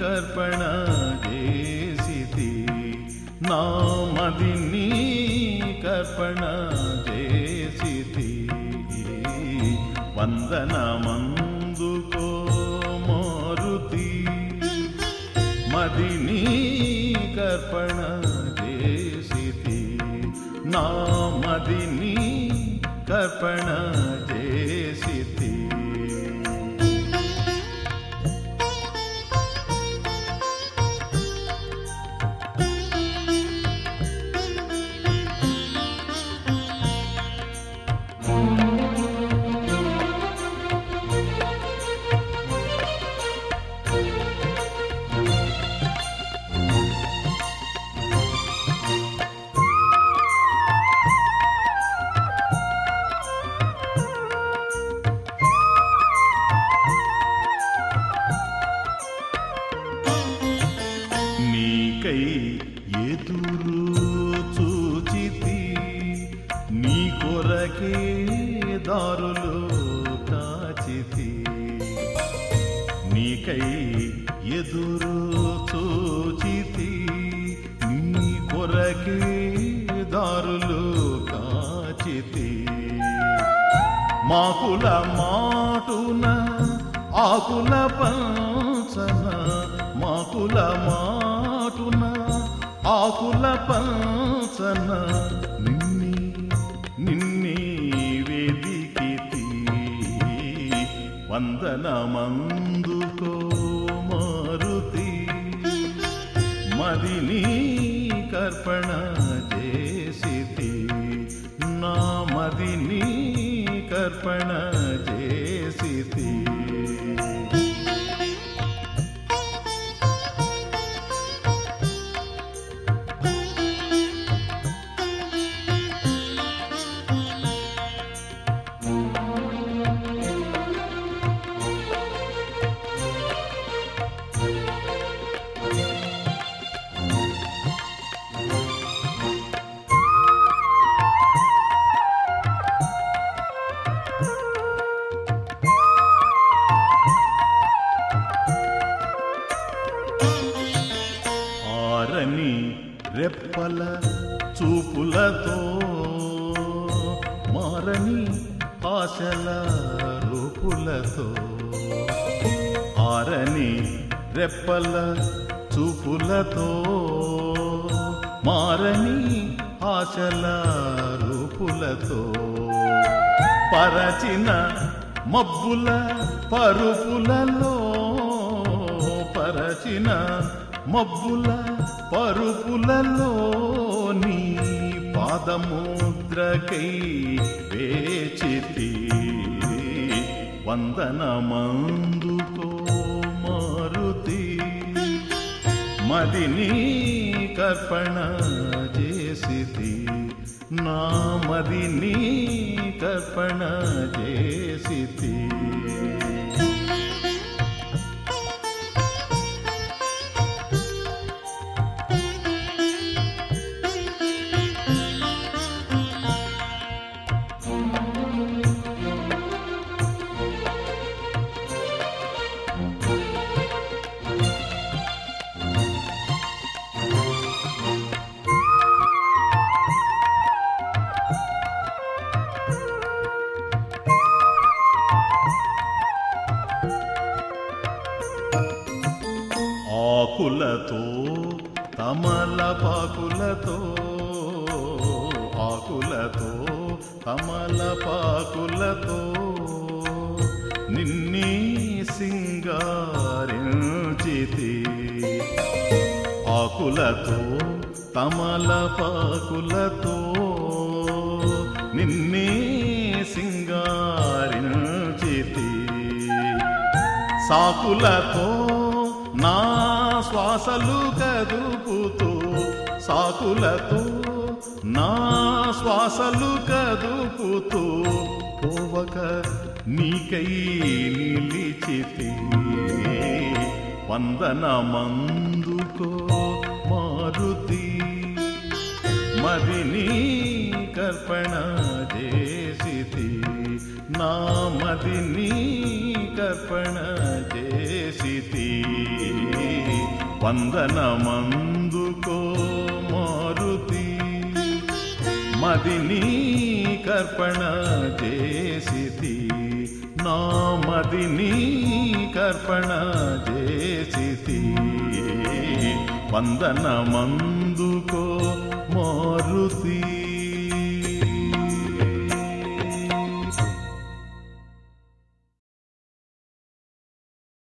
కర్పణ చేసి నామది నీ కర్పణ చేసి వందనమందుకో మారుతి. మదిని కర్పణ చేసి నామది నీ కర్పణ చేసితి. కై ఎదురు చూచితి నీ కొరకే దారులు కాచితి. నీకై ఎదురు చూచితి నీ కొరకే దారులు కాచితి. మాకుల మాటున ఆకుల పంచన మాకుల మా మాటున ఆకుల పంచన నిన్ని నిన్ని వేదికితి. వందనమందుకో మారుతి. మదిని కర్పణ చేసి నా మదిని కర్పణ రెప్పల చూపులతో మారని ఆశల రూపులతో ఆరని రెప్పల చూపులతో మారని ఆశల రూపులతో పరచిన మబ్బుల పరుపులలో పరచిన మబ్బుల పరుపులలోని పాదముద్రకై వేచితి. వందనమందుకో మారుతి. మదిని కర్పణ చేసితి. నా మదిని కర్పణ చేసితి. తమలపాకులతో ఆకులతో తమలపాకులతో నిన్నీ సింగారించితి. ఆకులతో తమలపాకులతో నిన్నే సింగారించితి. సాకులతో నా శ్వాసలు కదుపుతూ సాకులతో నా శ్వాసలు కదుపుతూ పోవక నీకై నిలిచితి వందనమందుకో మారుతి. మదిని కర్పణ చేసితి నా మదిని కర్పణ వందనమందుకో మారుతి. మదిని కర్పణ చేసి నా మదిని కర్పణ చేసి వందనమందుకో మారుతి.